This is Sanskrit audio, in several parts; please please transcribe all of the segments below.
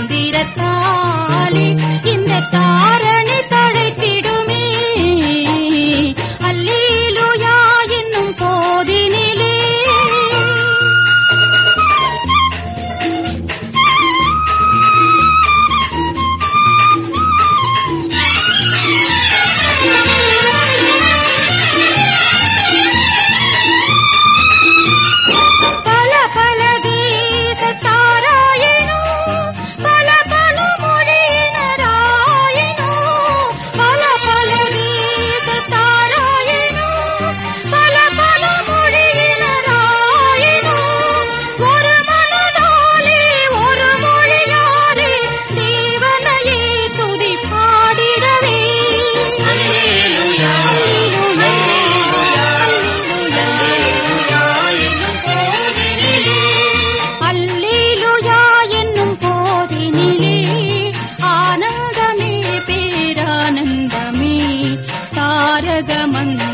மந்திரத்தாலே இந்த தாரணி ಮಗಮಂದ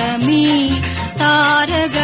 मी तारग